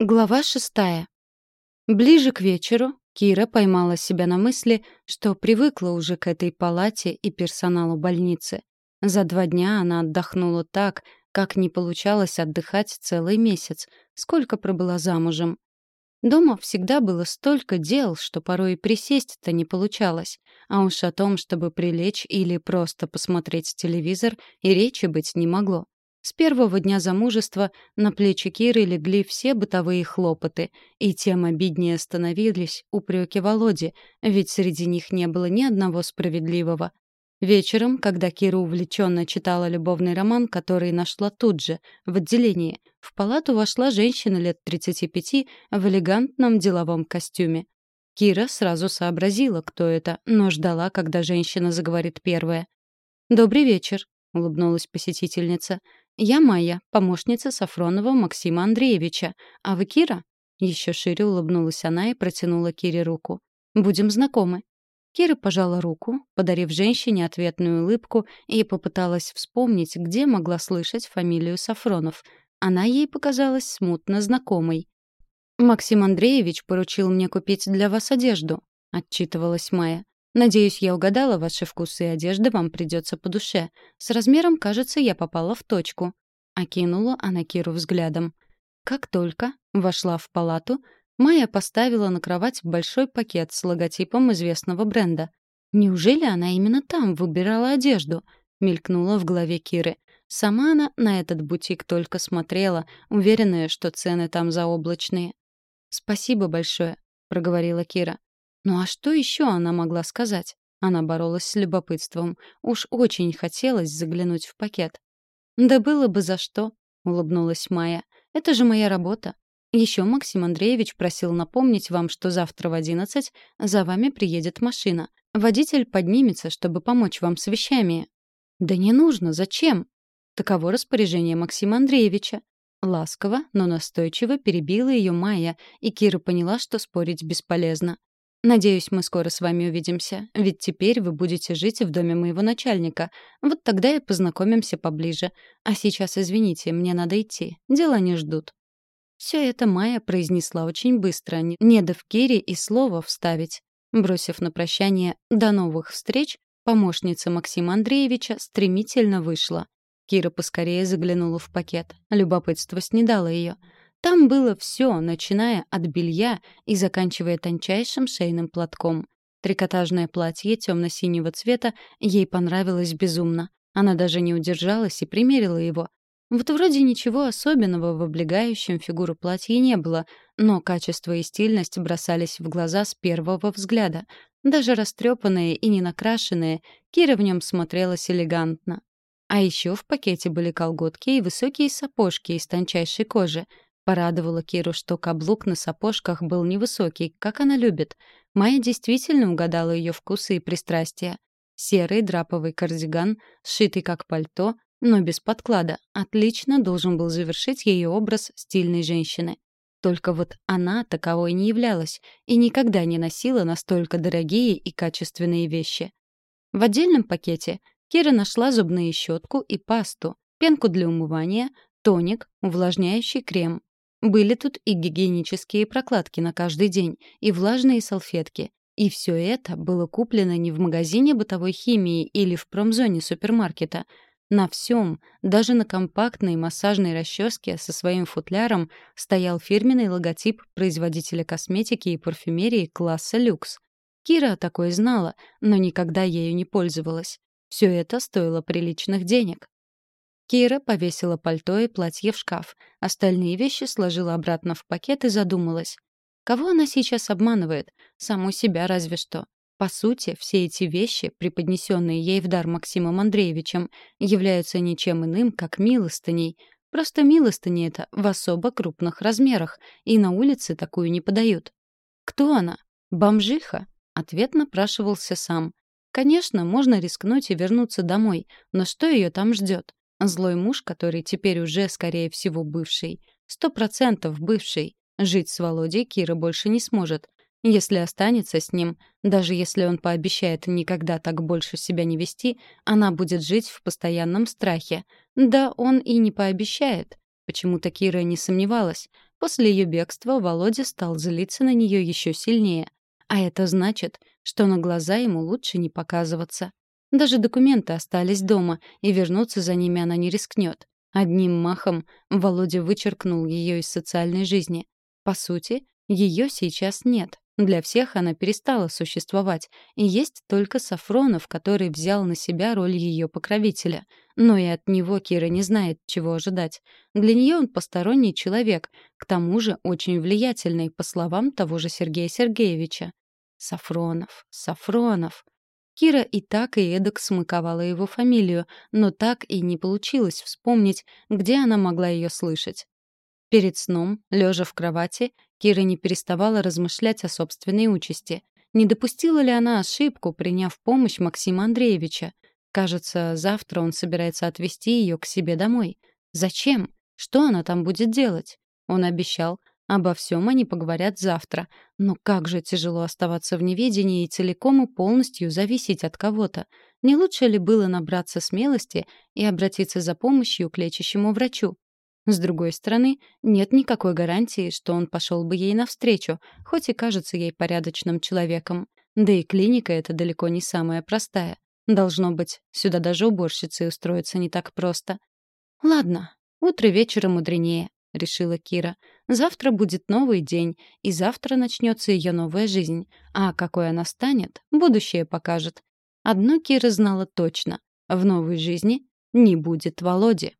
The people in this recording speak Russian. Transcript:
Глава шестая. Ближе к вечеру Кира поймала себя на мысли, что привыкла уже к этой палате и персоналу больницы. За два дня она отдохнула так, как не получалось отдыхать целый месяц, сколько пробыла замужем. Дома всегда было столько дел, что порой и присесть-то не получалось. А уж о том, чтобы прилечь или просто посмотреть телевизор, и речи быть не могло. С первого дня замужества на плечи Киры легли все бытовые хлопоты, и тем обиднее становились упреки Володи, ведь среди них не было ни одного справедливого. Вечером, когда Кира увлеченно читала любовный роман, который нашла тут же, в отделении, в палату вошла женщина лет 35 в элегантном деловом костюме. Кира сразу сообразила, кто это, но ждала, когда женщина заговорит первая. «Добрый вечер», — улыбнулась посетительница. «Я Майя, помощница Сафронова Максима Андреевича. А вы Кира?» Еще шире улыбнулась она и протянула Кире руку. «Будем знакомы». Кира пожала руку, подарив женщине ответную улыбку и попыталась вспомнить, где могла слышать фамилию Сафронов. Она ей показалась смутно знакомой. «Максим Андреевич поручил мне купить для вас одежду», — отчитывалась Майя. Надеюсь, я угадала ваши вкусы, и одежда вам придется по душе. С размером, кажется, я попала в точку». Окинула она Киру взглядом. Как только вошла в палату, Майя поставила на кровать большой пакет с логотипом известного бренда. «Неужели она именно там выбирала одежду?» — мелькнула в голове Киры. Сама она на этот бутик только смотрела, уверенная, что цены там заоблачные. «Спасибо большое», — проговорила Кира. Ну а что еще она могла сказать? Она боролась с любопытством. Уж очень хотелось заглянуть в пакет. «Да было бы за что», — улыбнулась Майя. «Это же моя работа. Еще Максим Андреевич просил напомнить вам, что завтра в одиннадцать за вами приедет машина. Водитель поднимется, чтобы помочь вам с вещами». «Да не нужно, зачем?» Таково распоряжение Максима Андреевича. Ласково, но настойчиво перебила ее Майя, и Кира поняла, что спорить бесполезно. Надеюсь, мы скоро с вами увидимся, ведь теперь вы будете жить в доме моего начальника. Вот тогда и познакомимся поближе. А сейчас, извините, мне надо идти. Дела не ждут». Все это Майя произнесла очень быстро, не дав Кире и слова вставить. Бросив на прощание «до новых встреч», помощница Максима Андреевича стремительно вышла. Кира поскорее заглянула в пакет. Любопытство снедало ее — там было все, начиная от белья и заканчивая тончайшим шейным платком. Трикотажное платье темно-синего цвета ей понравилось безумно. Она даже не удержалась и примерила его. Вот вроде ничего особенного в облегающем фигуру платье не было, но качество и стильность бросались в глаза с первого взгляда. Даже растрепанная и ненакрашенная, Кира в нем смотрелась элегантно. А еще в пакете были колготки и высокие сапожки из тончайшей кожи — Порадовала Киру, что каблук на сапожках был невысокий, как она любит. Майя действительно угадала ее вкусы и пристрастия. Серый драповый кардиган, сшитый как пальто, но без подклада, отлично должен был завершить ее образ стильной женщины. Только вот она таковой не являлась и никогда не носила настолько дорогие и качественные вещи. В отдельном пакете Кира нашла зубную щетку и пасту, пенку для умывания, тоник, увлажняющий крем, были тут и гигиенические прокладки на каждый день, и влажные салфетки. И все это было куплено не в магазине бытовой химии или в промзоне супермаркета. На всем, даже на компактной массажной расческе со своим футляром, стоял фирменный логотип производителя косметики и парфюмерии класса люкс. Кира такое знала, но никогда ею не пользовалась. Все это стоило приличных денег. Кира повесила пальто и платье в шкаф. Остальные вещи сложила обратно в пакет и задумалась. Кого она сейчас обманывает? Саму себя разве что. По сути, все эти вещи, преподнесенные ей в дар Максимом Андреевичем, являются ничем иным, как милостыней. Просто милостыни это в особо крупных размерах, и на улице такую не подают. Кто она? Бомжиха? Ответ напрашивался сам. Конечно, можно рискнуть и вернуться домой, но что ее там ждет? Злой муж, который теперь уже, скорее всего, бывший. Сто процентов бывший. Жить с Володей Кира больше не сможет. Если останется с ним, даже если он пообещает никогда так больше себя не вести, она будет жить в постоянном страхе. Да, он и не пообещает. Почему-то Кира не сомневалась. После ее бегства Володя стал злиться на нее еще сильнее. А это значит, что на глаза ему лучше не показываться. Даже документы остались дома, и вернуться за ними она не рискнет. Одним махом Володя вычеркнул ее из социальной жизни. По сути, ее сейчас нет. Для всех она перестала существовать, и есть только Сафронов, который взял на себя роль ее покровителя. Но и от него Кира не знает, чего ожидать. Для нее он посторонний человек, к тому же очень влиятельный, по словам того же Сергея Сергеевича. Сафронов, Сафронов. Кира и так и эдак смаковала его фамилию, но так и не получилось вспомнить, где она могла ее слышать. Перед сном, лежа в кровати, Кира не переставала размышлять о собственной участи. Не допустила ли она ошибку, приняв помощь Максима Андреевича? Кажется, завтра он собирается отвезти ее к себе домой. Зачем? Что она там будет делать? Он обещал, Обо всем они поговорят завтра. Но как же тяжело оставаться в неведении и целиком и полностью зависеть от кого-то. Не лучше ли было набраться смелости и обратиться за помощью к лечащему врачу? С другой стороны, нет никакой гарантии, что он пошел бы ей навстречу, хоть и кажется ей порядочным человеком. Да и клиника эта далеко не самая простая. Должно быть, сюда даже уборщицы устроиться не так просто. Ладно, утро вечера мудренее. — решила Кира. «Завтра будет новый день, и завтра начнется ее новая жизнь. А какой она станет, будущее покажет. Одно Кира знала точно — в новой жизни не будет Володи».